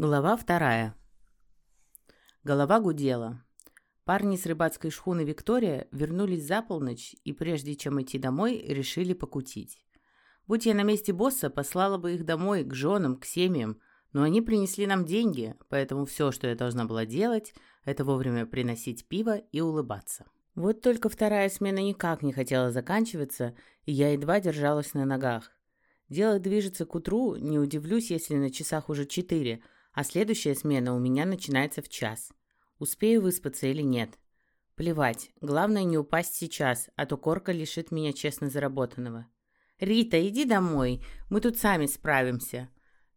Глава вторая. Голова гудела. Парни с рыбацкой шхуны «Виктория» вернулись за полночь и, прежде чем идти домой, решили покутить. Будь я на месте босса, послала бы их домой, к женам, к семьям, но они принесли нам деньги, поэтому все, что я должна была делать, это вовремя приносить пиво и улыбаться. Вот только вторая смена никак не хотела заканчиваться, и я едва держалась на ногах. Дело движется к утру, не удивлюсь, если на часах уже четыре – а следующая смена у меня начинается в час. Успею выспаться или нет? Плевать, главное не упасть сейчас, а то корка лишит меня честно заработанного. «Рита, иди домой, мы тут сами справимся».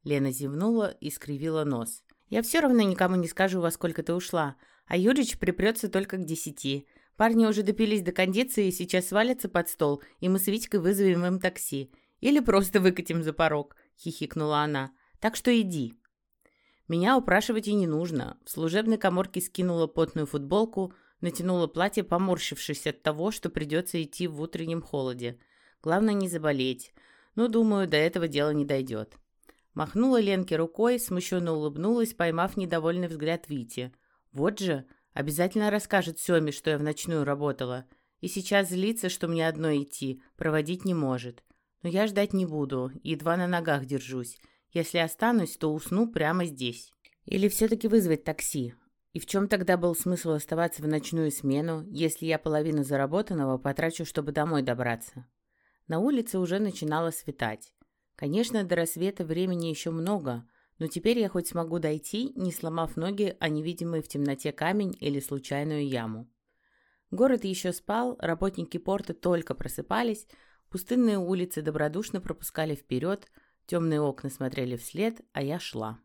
Лена зевнула и скривила нос. «Я все равно никому не скажу, во сколько ты ушла, а Юрич припрется только к десяти. Парни уже допились до кондиции и сейчас свалятся под стол, и мы с Витькой вызовем им такси. Или просто выкатим за порог», — хихикнула она. «Так что иди». Меня упрашивать и не нужно. В служебной коморке скинула потную футболку, натянула платье, поморщившись от того, что придется идти в утреннем холоде. Главное не заболеть. Но, думаю, до этого дела не дойдет. Махнула Ленке рукой, смущенно улыбнулась, поймав недовольный взгляд Вити. Вот же, обязательно расскажет Семе, что я в ночную работала. И сейчас злится, что мне одной идти, проводить не может. Но я ждать не буду, едва на ногах держусь. Если останусь, то усну прямо здесь. Или все-таки вызвать такси? И в чем тогда был смысл оставаться в ночную смену, если я половину заработанного потрачу, чтобы домой добраться? На улице уже начинало светать. Конечно, до рассвета времени еще много, но теперь я хоть смогу дойти, не сломав ноги о невидимый в темноте камень или случайную яму. Город еще спал, работники порта только просыпались, пустынные улицы добродушно пропускали вперед, Темные окна смотрели вслед, а я шла.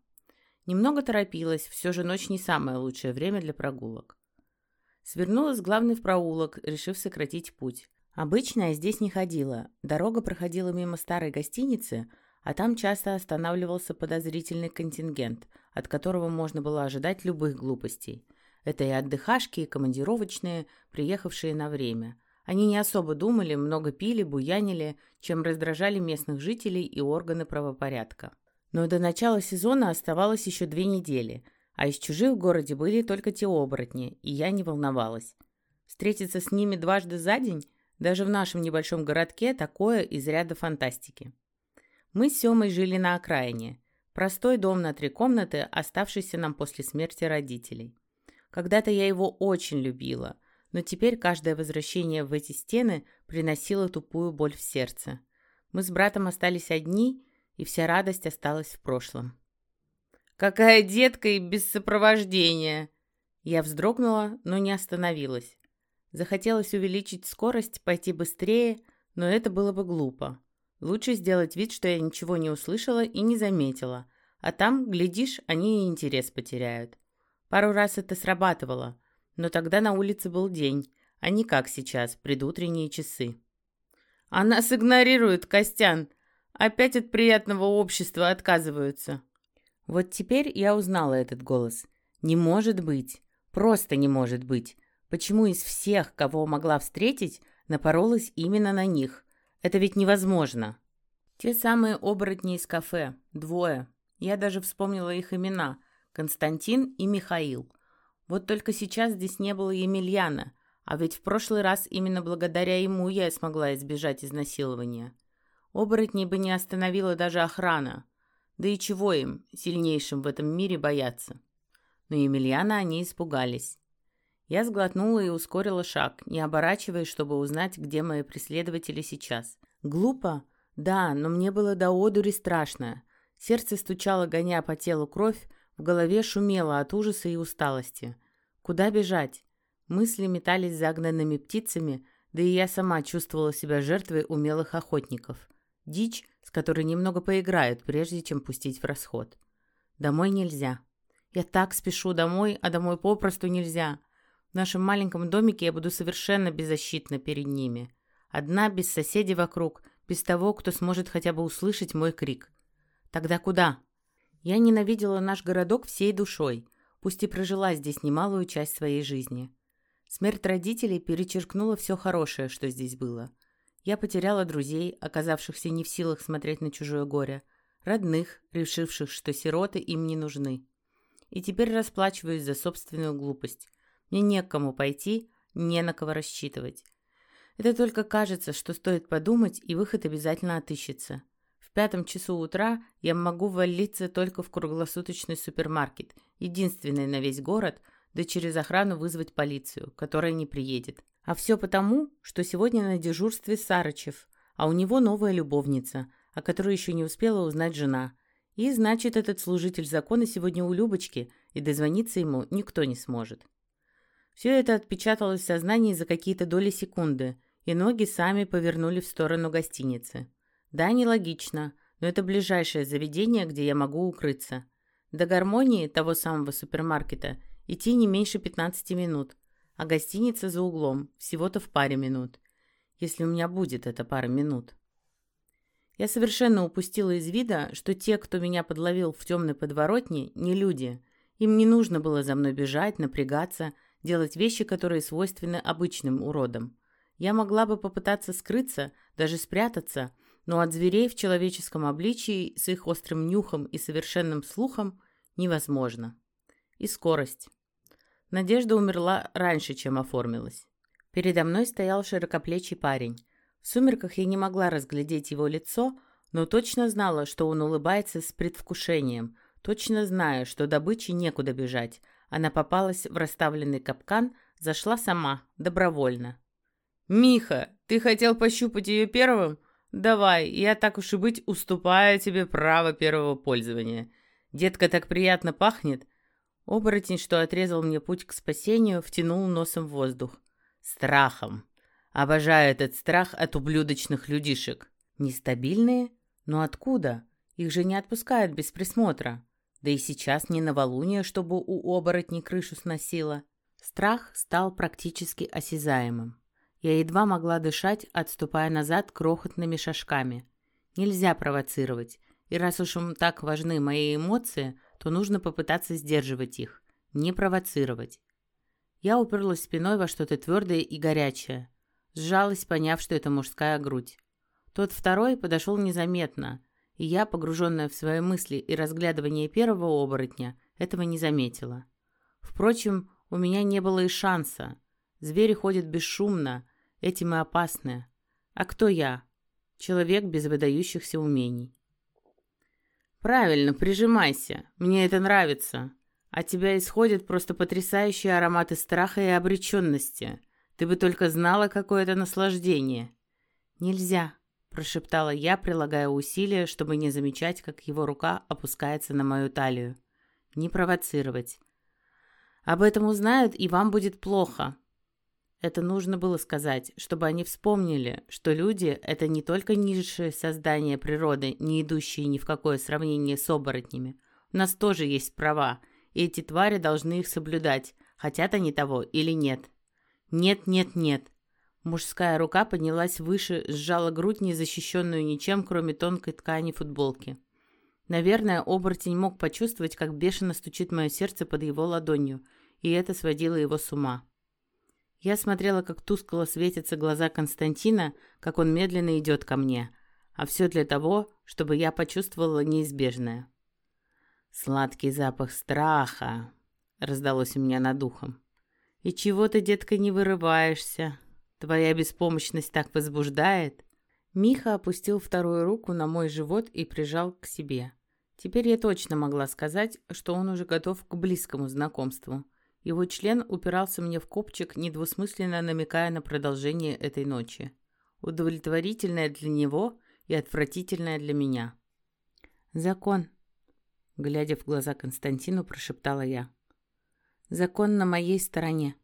Немного торопилась, все же ночь не самое лучшее время для прогулок. Свернула с главной в проулок, решив сократить путь. Обычно я здесь не ходила. Дорога проходила мимо старой гостиницы, а там часто останавливался подозрительный контингент, от которого можно было ожидать любых глупостей. Это и отдыхашки, и командировочные, приехавшие на время. Они не особо думали, много пили, буянили, чем раздражали местных жителей и органы правопорядка. Но до начала сезона оставалось еще две недели, а из чужих в городе были только те оборотни, и я не волновалась. Встретиться с ними дважды за день, даже в нашем небольшом городке, такое из ряда фантастики. Мы с Семой жили на окраине. Простой дом на три комнаты, оставшийся нам после смерти родителей. Когда-то я его очень любила – но теперь каждое возвращение в эти стены приносило тупую боль в сердце. Мы с братом остались одни, и вся радость осталась в прошлом. «Какая детка и без сопровождения!» Я вздрогнула, но не остановилась. Захотелось увеличить скорость, пойти быстрее, но это было бы глупо. Лучше сделать вид, что я ничего не услышала и не заметила, а там, глядишь, они и интерес потеряют. Пару раз это срабатывало, но тогда на улице был день, а не как сейчас, предутренние часы. «Она сигнорирует, Костян! Опять от приятного общества отказываются!» Вот теперь я узнала этот голос. «Не может быть! Просто не может быть! Почему из всех, кого могла встретить, напоролась именно на них? Это ведь невозможно!» Те самые оборотни из кафе. Двое. Я даже вспомнила их имена. Константин и Михаил. Вот только сейчас здесь не было Емельяна, а ведь в прошлый раз именно благодаря ему я смогла избежать изнасилования. Оборотней бы не остановила даже охрана. Да и чего им, сильнейшим в этом мире, бояться? Но Емельяна они испугались. Я сглотнула и ускорила шаг, не оборачиваясь, чтобы узнать, где мои преследователи сейчас. Глупо? Да, но мне было до одури страшно. Сердце стучало, гоня по телу кровь, в голове шумело от ужаса и усталости. Куда бежать? Мысли метались загнанными птицами, да и я сама чувствовала себя жертвой умелых охотников. Дичь, с которой немного поиграют, прежде чем пустить в расход. Домой нельзя. Я так спешу домой, а домой попросту нельзя. В нашем маленьком домике я буду совершенно беззащитна перед ними. Одна, без соседей вокруг, без того, кто сможет хотя бы услышать мой крик. Тогда куда? Я ненавидела наш городок всей душой, пусть и прожила здесь немалую часть своей жизни. Смерть родителей перечеркнула все хорошее, что здесь было. Я потеряла друзей, оказавшихся не в силах смотреть на чужое горе. родных, решивших, что сироты им не нужны. И теперь расплачиваюсь за собственную глупость. Мне не к кому пойти, не на кого рассчитывать. Это только кажется, что стоит подумать, и выход обязательно отыщется. Пятом часу утра я могу валиться только в круглосуточный супермаркет, единственный на весь город, да через охрану вызвать полицию, которая не приедет. А все потому, что сегодня на дежурстве Сарычев, а у него новая любовница, о которой еще не успела узнать жена. И значит, этот служитель закона сегодня у Любочки, и дозвониться ему никто не сможет. Все это отпечаталось в сознании за какие-то доли секунды, и ноги сами повернули в сторону гостиницы. Да, нелогично, но это ближайшее заведение, где я могу укрыться. До гармонии того самого супермаркета идти не меньше 15 минут, а гостиница за углом, всего-то в паре минут. Если у меня будет эта пара минут. Я совершенно упустила из вида, что те, кто меня подловил в темной подворотне, не люди. Им не нужно было за мной бежать, напрягаться, делать вещи, которые свойственны обычным уродам. Я могла бы попытаться скрыться, даже спрятаться, но от зверей в человеческом обличии с их острым нюхом и совершенным слухом невозможно. И скорость. Надежда умерла раньше, чем оформилась. Передо мной стоял широкоплечий парень. В сумерках я не могла разглядеть его лицо, но точно знала, что он улыбается с предвкушением, точно зная, что добыче некуда бежать. Она попалась в расставленный капкан, зашла сама, добровольно. «Миха, ты хотел пощупать ее первым? Давай, я так уж и быть уступаю тебе право первого пользования. Детка так приятно пахнет». Оборотень, что отрезал мне путь к спасению, втянул носом в воздух. Страхом. Обожаю этот страх от ублюдочных людишек. Нестабильные? Но откуда? Их же не отпускают без присмотра. Да и сейчас не новолуние, чтобы у оборотней крышу сносило. Страх стал практически осязаемым. Я едва могла дышать, отступая назад крохотными шажками. Нельзя провоцировать. И раз уж им так важны мои эмоции, то нужно попытаться сдерживать их. Не провоцировать. Я уперлась спиной во что-то твердое и горячее. Сжалась, поняв, что это мужская грудь. Тот второй подошел незаметно, и я, погруженная в свои мысли и разглядывание первого оборотня, этого не заметила. Впрочем, у меня не было и шанса. Звери ходят бесшумно, этим и опасны. А кто я? Человек без выдающихся умений. «Правильно, прижимайся. Мне это нравится. От тебя исходят просто потрясающие ароматы страха и обреченности. Ты бы только знала, какое это наслаждение». «Нельзя», — прошептала я, прилагая усилия, чтобы не замечать, как его рука опускается на мою талию. «Не провоцировать. Об этом узнают, и вам будет плохо». Это нужно было сказать, чтобы они вспомнили, что люди — это не только низшие создания природы, не идущие ни в какое сравнение с оборотнями. У нас тоже есть права, и эти твари должны их соблюдать, хотят они того или нет. Нет, нет, нет. Мужская рука поднялась выше, сжала грудь, не защищенную ничем, кроме тонкой ткани футболки. Наверное, оборотень мог почувствовать, как бешено стучит мое сердце под его ладонью, и это сводило его с ума. Я смотрела, как тускло светятся глаза Константина, как он медленно идет ко мне, а все для того, чтобы я почувствовала неизбежное. «Сладкий запах страха!» — раздалось у меня над ухом. «И чего ты, детка, не вырываешься? Твоя беспомощность так возбуждает?» Миха опустил вторую руку на мой живот и прижал к себе. Теперь я точно могла сказать, что он уже готов к близкому знакомству. Его член упирался мне в копчик, недвусмысленно намекая на продолжение этой ночи. Удовлетворительное для него и отвратительное для меня. «Закон», — глядя в глаза Константину, прошептала я. Закон на моей стороне».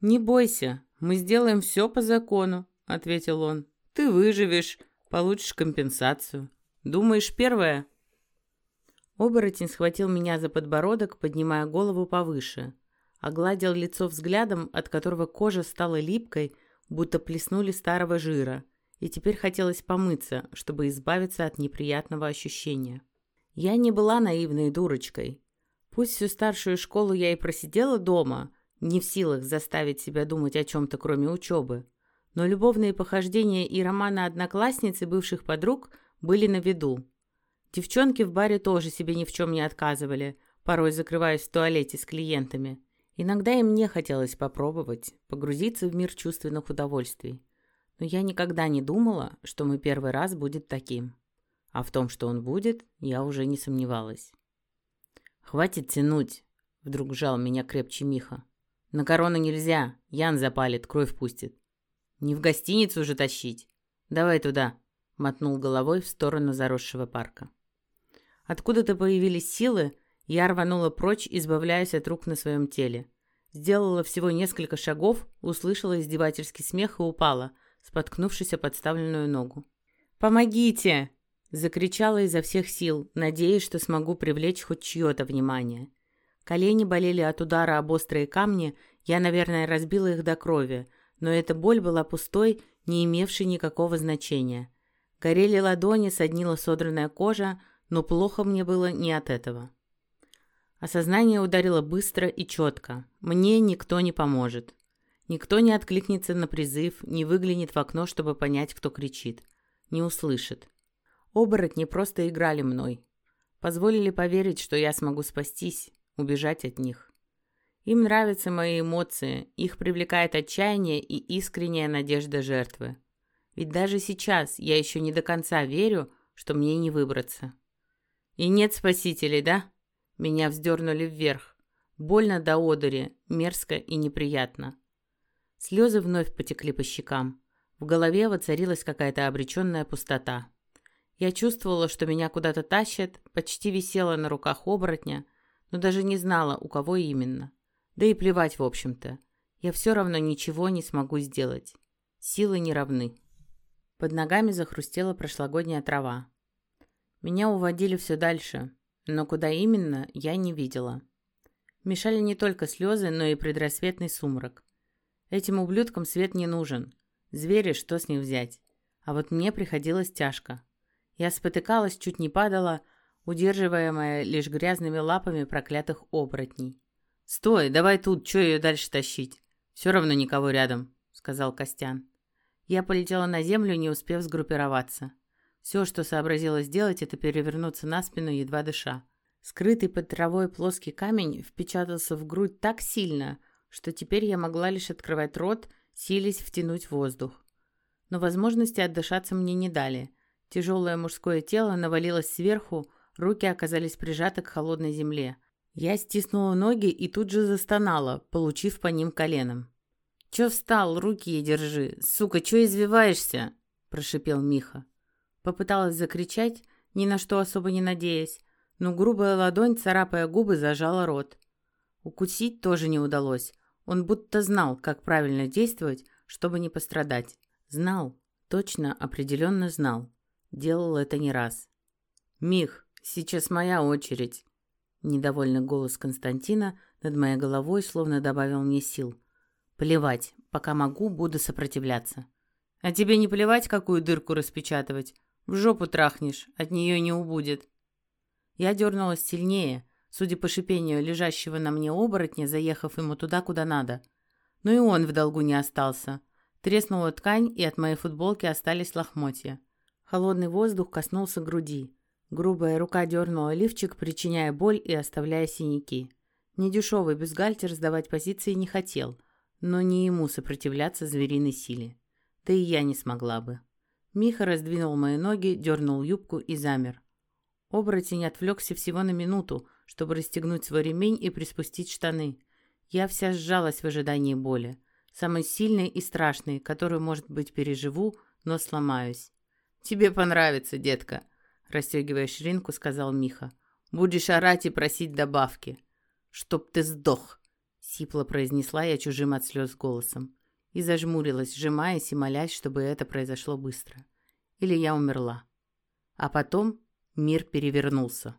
«Не бойся, мы сделаем все по закону», — ответил он. «Ты выживешь, получишь компенсацию. Думаешь, первое?» Оборотень схватил меня за подбородок, поднимая голову повыше. Огладил лицо взглядом, от которого кожа стала липкой, будто плеснули старого жира, и теперь хотелось помыться, чтобы избавиться от неприятного ощущения. Я не была наивной дурочкой. Пусть всю старшую школу я и просидела дома, не в силах заставить себя думать о чем-то, кроме учебы, но любовные похождения и романы одноклассниц и бывших подруг были на виду. Девчонки в баре тоже себе ни в чем не отказывали, порой закрываясь в туалете с клиентами. Иногда и мне хотелось попробовать, погрузиться в мир чувственных удовольствий. Но я никогда не думала, что мой первый раз будет таким. А в том, что он будет, я уже не сомневалась. «Хватит тянуть!» — вдруг жал меня крепче Миха. «На корону нельзя, Ян запалит, кровь пустит. Не в гостиницу уже тащить. Давай туда!» — мотнул головой в сторону заросшего парка. Откуда-то появились силы, я рванула прочь, избавляясь от рук на своем теле. Сделала всего несколько шагов, услышала издевательский смех и упала, споткнувшись о подставленную ногу. «Помогите!» — закричала изо всех сил, надеясь, что смогу привлечь хоть чье-то внимание. Колени болели от удара об острые камни, я, наверное, разбила их до крови, но эта боль была пустой, не имевшей никакого значения. Горели ладони, соднила содранная кожа, но плохо мне было не от этого. Осознание ударило быстро и четко. Мне никто не поможет. Никто не откликнется на призыв, не выглянет в окно, чтобы понять, кто кричит. Не услышит. Оборотни просто играли мной. Позволили поверить, что я смогу спастись, убежать от них. Им нравятся мои эмоции, их привлекает отчаяние и искренняя надежда жертвы. Ведь даже сейчас я еще не до конца верю, что мне не выбраться. И нет спасителей, да? Меня вздернули вверх. Больно до одури, мерзко и неприятно. Слезы вновь потекли по щекам. В голове воцарилась какая-то обреченная пустота. Я чувствовала, что меня куда-то тащат, почти висела на руках оборотня, но даже не знала, у кого именно. Да и плевать, в общем-то. Я все равно ничего не смогу сделать. Силы не равны. Под ногами захрустела прошлогодняя трава. Меня уводили все дальше, но куда именно, я не видела. Мешали не только слезы, но и предрассветный сумрак. Этим ублюдкам свет не нужен. Звери, что с них взять? А вот мне приходилось тяжко. Я спотыкалась, чуть не падала, удерживаемая лишь грязными лапами проклятых оборотней. «Стой, давай тут, что ее дальше тащить? Все равно никого рядом», — сказал Костян. Я полетела на землю, не успев сгруппироваться. Все, что сообразила сделать, это перевернуться на спину, едва дыша. Скрытый под травой плоский камень впечатался в грудь так сильно, что теперь я могла лишь открывать рот, силясь втянуть воздух. Но возможности отдышаться мне не дали. Тяжелое мужское тело навалилось сверху, руки оказались прижаты к холодной земле. Я стиснула ноги и тут же застонала, получив по ним коленом. «Чё встал? Руки ей держи! Сука, чё извиваешься?» – прошипел Миха. Попыталась закричать, ни на что особо не надеясь, но грубая ладонь, царапая губы, зажала рот. Укусить тоже не удалось. Он будто знал, как правильно действовать, чтобы не пострадать. Знал, точно, определенно знал. Делал это не раз. «Мих, сейчас моя очередь!» Недовольный голос Константина над моей головой словно добавил мне сил. «Плевать, пока могу, буду сопротивляться». «А тебе не плевать, какую дырку распечатывать? В жопу трахнешь, от нее не убудет. Я дернулась сильнее, судя по шипению лежащего на мне оборотня, заехав ему туда, куда надо. Но и он в долгу не остался. Треснула ткань, и от моей футболки остались лохмотья. Холодный воздух коснулся груди. Грубая рука дернула лифчик, причиняя боль и оставляя синяки. Недешевый бюстгальтер сдавать позиции не хотел, но не ему сопротивляться звериной силе. Да и я не смогла бы. Миха раздвинул мои ноги, дернул юбку и замер. Оборотень отвлекся всего на минуту, чтобы расстегнуть свой ремень и приспустить штаны. Я вся сжалась в ожидании боли. Самой сильной и страшной, которую, может быть, переживу, но сломаюсь. «Тебе понравится, детка», – расстегивая ширинку, сказал Миха. «Будешь орать и просить добавки». «Чтоб ты сдох», – сипло произнесла я чужим от слез голосом и зажмурилась, сжимаясь и молясь, чтобы это произошло быстро. Или я умерла. А потом мир перевернулся.